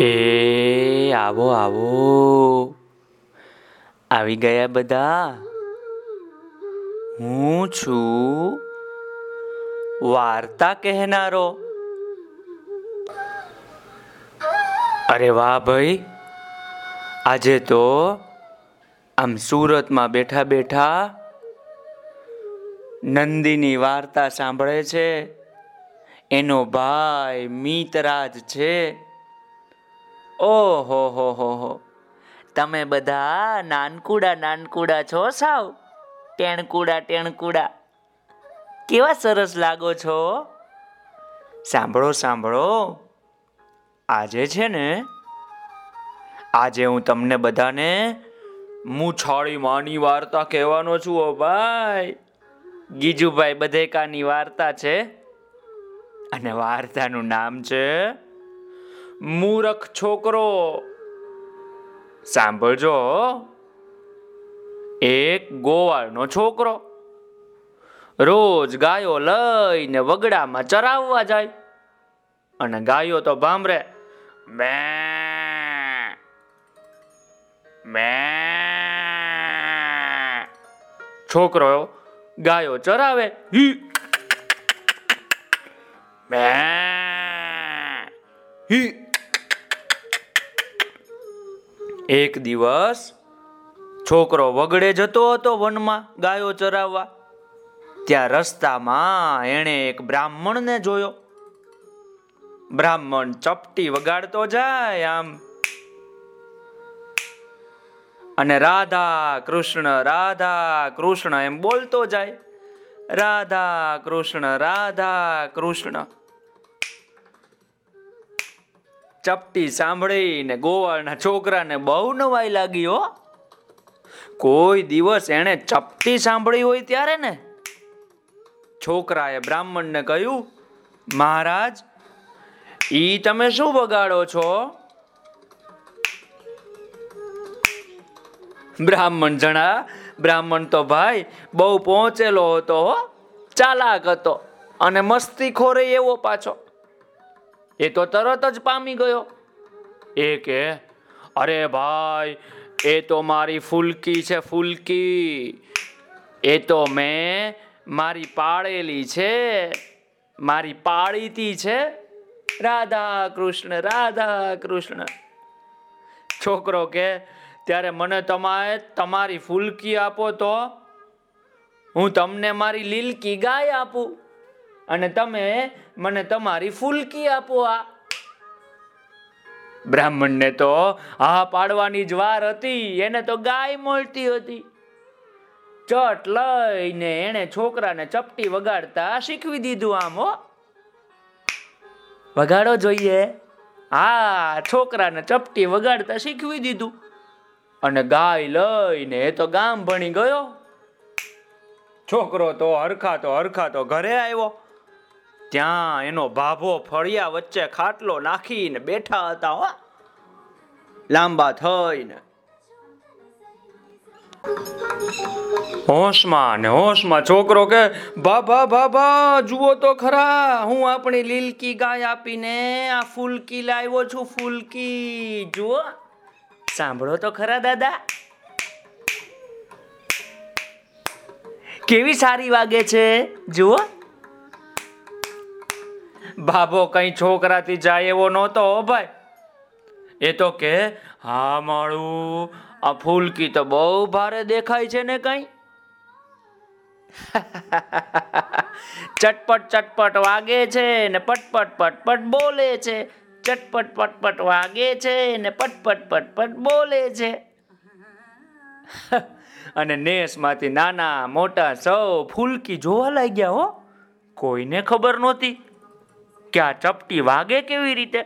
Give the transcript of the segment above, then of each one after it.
એ, આવો આવો. આવી ગયા બધા? હું છું વાર્તા કહેનારો. અરે વાહ ભાઈ, આજે તો આમ સુરતમાં બેઠા બેઠા નંદીની વાર્તા સાંભળે છે. એનો ભાઈ મિતરાજ છે. ઓહો, હો હો હો. તમે બધા નાનકુડા નાનકુડા છો સાવ. ટેણકુડા ટેણકુડા. કેવા સરસ લાગો છો? સાંભળો સાંભળો. આજે છે ને, આજે હું તમને બધાને મૂછાળી માની વાર્તા કહેવાનો છું, ઓ ભાઈ. ગીજુભાઈ બધેકાની વાર્તા છે. અને વાર્તાનું નામ છે મૂરખ છોકરો. સાંભળજો. એક ગોવાળનો છોકરો. રોજ ગાયો લઈને વગડામાં ચરાવવા જાય. અને ગાયો તો ભાંભરે. મે મે. છોકરો ગાયો ચરાવે. હી. મે. હી. એક દિવસ છોકરો વગડે જતો હતો વનમાં ગાયો ચરાવવા. ત્યાં રસ્તામાં એણે એક બ્રાહ્મણને જોયો. બ્રાહ્મણ ચપટી વગાડતો જાય આમ. અને રાધા કૃષ્ણ રાધા કૃષ્ણ એમ બોલતો જાય. રાધા કૃષ્ણ રાધા કૃષ્ણ. ચપટી સાંભળીને ગોવાળના છોકરાને બહુ નવાઈ લાગી હો. કોઈ દિવસ એણે ચપટી સાંભળી હોય ત્યારે ને. છોકરાએ બ્રાહ્મણને કહ્યું, મહારાજ, ઈ તમે શું બગાડો છો? બ્રાહ્મણ જણા, બ્રાહ્મણ તો ભાઈ બહુ પહોંચેલો હતો ચાલાક હતો અને મસ્તી ખોરે એવો પાછો. એ તો તરત જ પામી ગયો. એ કે, અરે ભાઈ, એ તો મારી ફૂલકી છે, ફૂલકી. એ તો મેં મારી પાળેલી છે, મારી પાળીતી છે. રાધા કૃષ્ણ રાધા કૃષ્ણ. છોકરો કે, ત્યારે મને તમારે તમારી ફૂલકી આપો તો હું તમને મારી લીલકી ગાય આપું. અને તમે મને તમારી ફૂલકી આપો આ. બ્રાહ્મણને તો હા પાડવાની જ વાર હતી, એને તો ગાય મળતી હતી. ચટ લઈને એને છોકરાને ચપટી વગાડતા શીખવી દીધું આમ, હો. વગાડો જોઈએ. હા છોકરાને ચપટી વગાડતા શીખવી દીધું. અને ગાય લઈને એ તો ગામ ભણી ગયો. છોકરો તો હરખાતો હરખાતો ઘરે આવ્યો. ત્યાં એનો ભાભો ફળિયા વચ્ચે ખાટલો નાખીને બેઠા હતા, હો. લાંબા થઈને. હોશમાં ને હોશમાં છોકરો કે બાબા બાબા જુઓ તો ખરા, હું આપણી લીલકી ગાય આપીને આ ફૂલકી લાવ્યો છું, ફૂલકી. જુઓ. સાંભળો તો ખરા, દાદા. કેવી સારી વાગે છે? જુઓ. બાબો કઈ છોકરાથી જાય એવો નહોતો ભાઈ. એ તો કે, હા માળું, આ ફૂલકી તો બહુ ભારે દેખાય છે ને કઈ. ચટપટ ચટપટ વાગે છે ને પટપટ પટપટ બોલે છે. ચટપટ પટપટ વાગે છે ને પટપટ પટપટ બોલે છે. અને નેસમાંથી નાના મોટા સૌ ફૂલકી જોવા લાગ્યા હો. કોઈને ખબર નહોતી. કે ચપટી વાગે કેવી રીતે?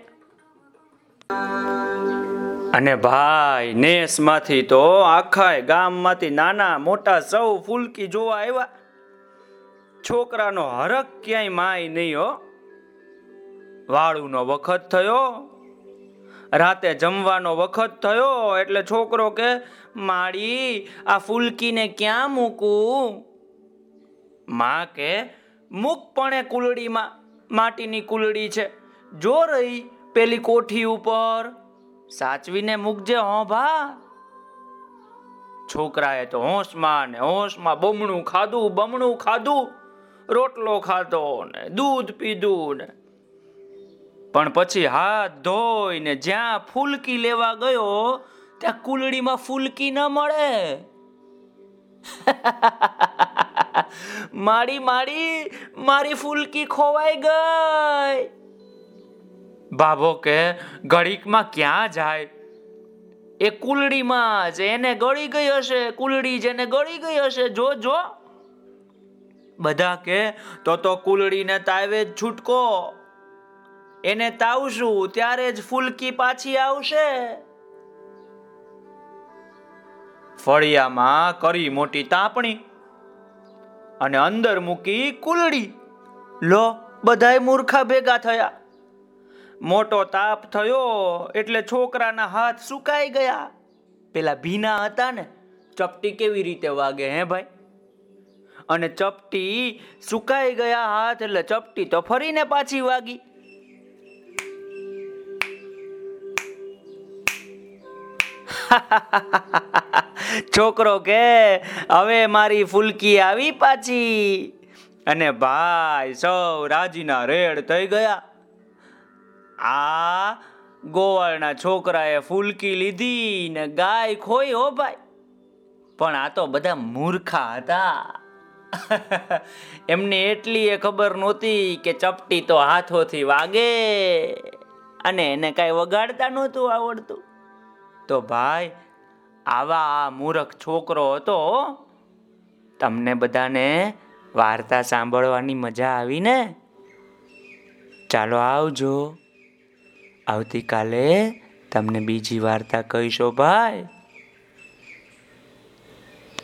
અને ભાઈ, નેસમાંથી તો આખાય ગામમાંથી નાના મોટા સૌ ફૂલકી જોવા આવ્યા. છોકરાનો હરક ક્યાંય માય નહીં હો. વાળુનો વખત થયો, રાતે જમવાનો વખત થયો, એટલે છોકરો કે માડી આ ફૂલકીને ક્યાં મૂકું? માં કે, મૂક પણ કુલડીમાં. માટીની કુલડી છે. જો રહી પેલી કોઠી ઉપર. સાચવીને મૂકજે, હો ભા. છોકરાએ તો હોશમાં ને હોશમાં બમણું ખાધું બમણું ખાધું. રોટલો ખાધો ને, દૂધ પીધું ને. પણ પછી હાથ ધોઈને જ્યાં ફૂલકી લેવા ગયો, ત્યાં કુલડીમાં ફૂલકી ન મળે. માડી મારી મારી ફૂલકી ખોવાઈ ગઈ. બાબો કે ઘડીકમાં ક્યાં જાય? એ કુલડીમાં જ એને ગળી ગઈ હશે કુલડી જેને ગળી ગઈ હશે. જો જો. બધા કે તો તો કુલડીને તાવે જ છૂટકો. એને તાવશું ત્યારે જ ફૂલકી પાછી આવશે. ફળિયામાં કરી મોટી તાપણી. અને અંદર મૂકી કુલડી. લો, બધાય મૂર્ખા ભેગા થયા. મોટો તાપ થયો એટલે છોકરાના હાથ સુકાઈ ગયા. પેલા ભીના હતા ને, ચપટી કેવી રીતે વાગે હે ભાઈ? અને ચપટી સુકાઈ ગયા હાથ એટલે ચપટી તો ફરીને પાછી વાગી. છોકરો કે, હવે મારી ફૂલકી આવી પાછી. અને ભાઈ સૌ રાજીના રેડ થઈ ગયા. આ ગોવાળના છોકરાએ ફૂલકી લીધી ને ગાય ખોઈ હો ભાઈ. પણ આ તો બધા મૂર્ખા હતા. એમને એટલી એ ખબર નહોતી કે ચપટી તો હાથોથી વાગે અને એને કાંઈ વગાડતા નહોતું આવડતું. તો ભાઈ આવા આ મૂર્ખ છોકરો હતો, તમને બધાને વાર્તા સાંભળવાની મજા આવી ને ચાલો આવજો. આવતીકાલે તમને બીજી વાર્તા કહીશો, ભાઈ.